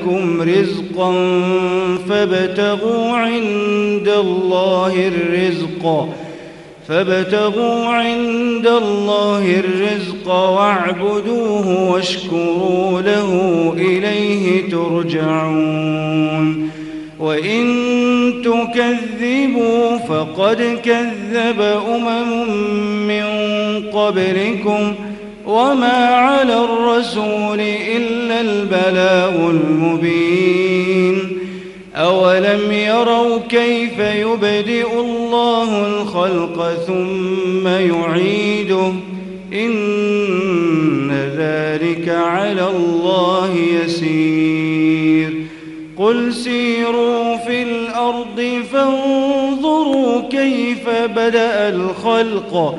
لكم رزقا فابتغوا عند الله الرزق. فابتغوا عند الله الرزق واعبدوه واشكروا له إليه ترجعون. وإن تكذبوا فقد كذب أمم من قبلكم. وما على الرسول إلا البلاغ المبين أولم يروا كيف يبدئ الله الخلق ثم يعيده إن ذلك على الله يسير قل سيروا في الأرض فانظروا كيف بدأ الخلق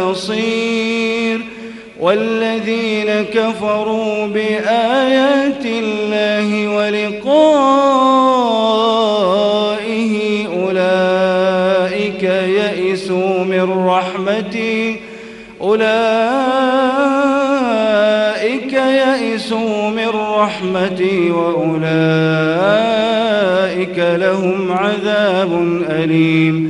نصير والذين كفروا بآيات الله ولقائه أولئك يئسوا من رحمتي أولئك يئسوا من رحمتي وأولئك لهم عذاب أليم.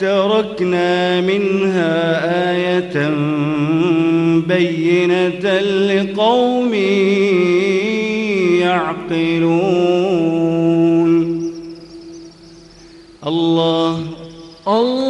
تركنا منها آية بينة لقوم يعقلون. الله الله